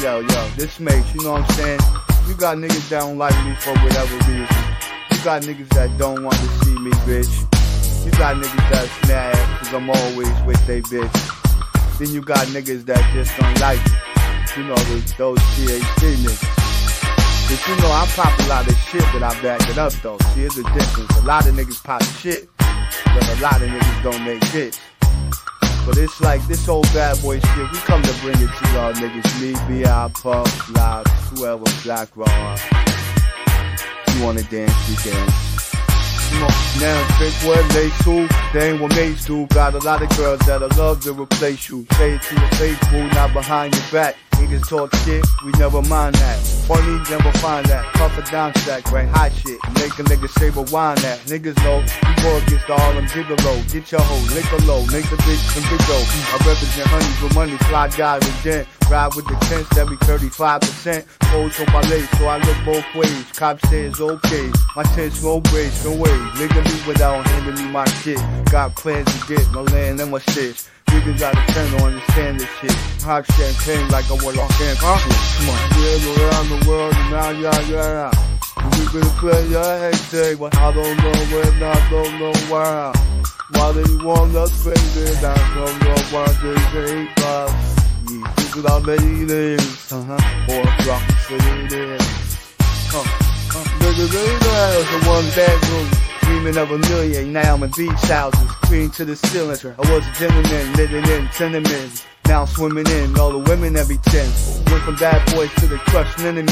yo, yo, this makes, you know what I'm saying? You got niggas that don't like me for whatever reason. You got niggas that don't want to see me, bitch. You got niggas that's mad cause I'm always with they bitch. Then you got niggas that just don't like me. You know, those, those THC niggas. But you know, I pop a lot of shit, but I back it up though. See, it's a difference. A lot of niggas pop shit, but a lot of niggas don't make hits. But it's like this old bad boy shit. We come to bring it to y'all niggas. Me, B.I. Puff, Live, whoever, Black Raw. You wanna dance, we dance. Now think what they do, they ain't what mates do. Got a lot of girls that'll love to replace you. Say it to your face, boo, not behind your back. Niggas talk shit, we never mind that. Funny, never find that. Puff a down stack, right? Hot shit. Make a nigga say rewind that. Niggas know, you go against the Harlem Gigolo. Get your hoe, lick a low, make a bitch some big dough. I represent honey for money, fly guy with gent. Ride with the tents, every 35%. Foes on my legs, so I look both ways. Cop says okay. My tents no braids, no way. Nigga leave without handing me my shit. Got plans to get my land and my shit. Niggas out of turn to understand this shit. Hot champagne like I want on can Come on, yeah, around the world and now, yeah, yeah, yeah. We gonna play your hate but I don't know when, I don't know why. Why they want us crazy, I don't know why they hate us. This is our ladies, uh-huh, or rock city, uh, uh, nigga, baby, the one bedroom dreaming of a million. Now I'm in beach houses, green to the ceiling. I was a gentleman living in tenements. Now I'm swimming in all the women every 10. Went from bad boys to the crushed men.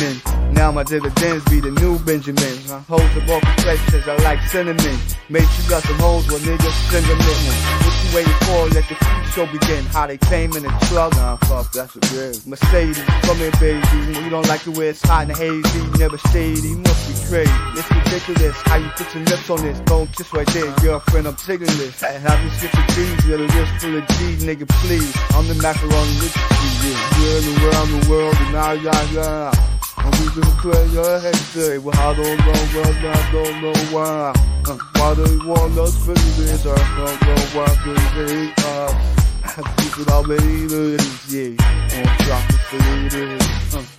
Now my dividends be the new Benjamin. I hold the all complexions, I like cinnamon. Make you got some hoes where niggas send them in. What you waiting for? Let the show begin. How they came in the truck. Nah, fuck, that's a big Mercedes, come in, baby. You don't like it where it's hot and hazy. Never shady, must be crazy. Ridiculous how you put your lips on this. Don't kiss right there, girlfriend, I'm taking this. How you your G's with a wrist full of G's, nigga, please. I'm the macaroni with you, yeah. Girl around the world, and now, yeah, yeah. We gonna play your head say, well, I don't know, well, I don't know why. Uh, why they want us for this, I don't know why they hate us. Keep it yeah. On drop it for ladies. Uh,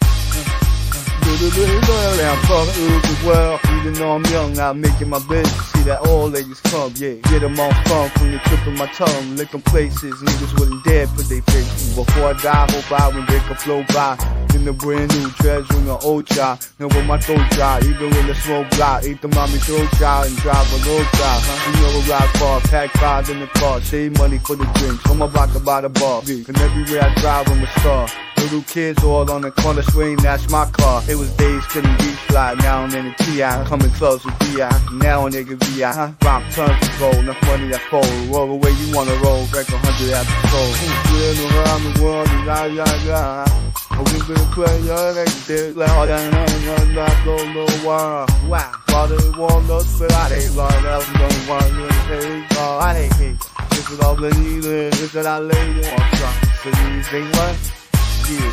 I'm from Oog as well. Even though I'm young, I'm making my business. See that all ladies come, yeah. Get them all fun from the tip of my tongue. Lick them places, niggas wouldn't dare put their face. Before I die, hope I when they can flow by. In the brand new treasure in the old child. With my throat dry, even with a slow block. Eat the mommy throat dry and drive a low child. Huh? You know a rock bar, pack five in the car. Save money for the drinks. I'm about to buy the bar. And everywhere I drive, I'm a star. Little kids all on the corner swing, that's my car. It was days couldn't be fly, now I'm in the TI. Coming close with DI, now a nigga VI. Huh? Tons of gold, enough money that fold. Roll the way you wanna roll, break a hundred at the soul. Been around the world, yeah, yeah, yeah. We been playing like this, like all that, I don't know why. Wow. Why they want us, but I hate like that. Don't want to hate, oh, I hate hate. This is all the needed, this is all lady. I'm trying to see sing what? Yeah.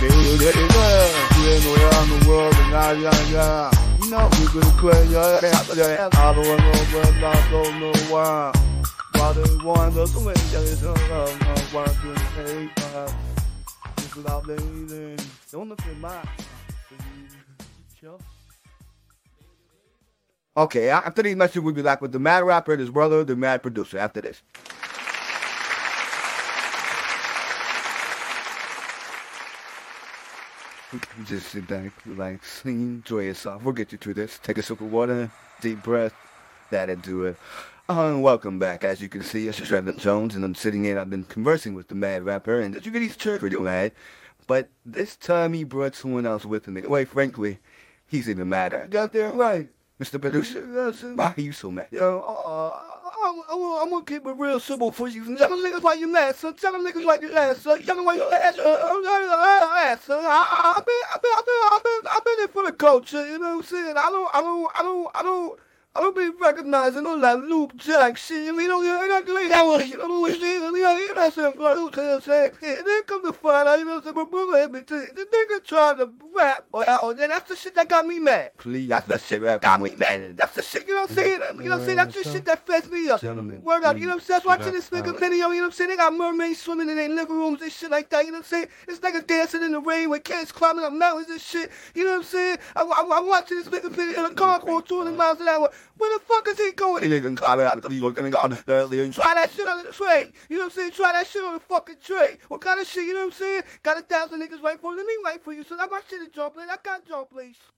They will get it well. Been around the world, and now, yeah, yeah. You know, we been playing your ass, I don't know, but I don't know why. Why they want us to win, there's no love, no one to hate us. Is all lady. Don't look at my. Okay, after these messages, we'll be back with the mad rapper and his brother, the mad producer, after this. Just sit back, relax, enjoy yourself. We'll get you through this. Take a sip of water, deep breath, that'll do it. Uh, welcome back. As you can see, it's Trevor Jones, and I'm sitting here. I've been conversing with the mad rapper, and as you get his church pretty mad. But this time he brought someone else with him. Wait, frankly, he's even madder. Got there right, Mr. Producer. Why are you so mad? Uh, I'm, I'm, I'm, gonna keep it real simple for you. Tell them niggas like your last, son. Tell niggas like your last, son. Tell them your last, uh, son. I've been, I've been, I've been, I've been, I've been in for the culture. You know what I'm saying? I don't, I don't, I don't, I don't. I don't be recognizing all that loop jack shit. You know, I got to that one. Shit. You know, you know, some blood to say, and then come to find out, you know, some brother everything. The nigga trying to rap, or oh, then that's the shit that got me mad. Please, that's the shit that got me mad. That's the shit, you know what I'm saying? You know what I'm saying? That's the shit that fessed me up. Gentlemen, Word up, you know what I'm saying? Watching this nigga please. video, you know what I'm saying? They got mermaids swimming in their living rooms and shit like that, you know what I'm saying? It's niggas dancing in the rain with kids climbing up mountains and shit, you know what I'm saying? I, I, I'm watching this nigga video in a car going 200 miles an hour. Where the fuck is he going? He nigga climbing out the gonna go on the Try that shit on the train. You know what I'm saying? Try that shit on the fucking train. What kind of shit, you know what I'm saying? Got a thousand niggas right for you, me right for you. So that my shit is job place. I got job place.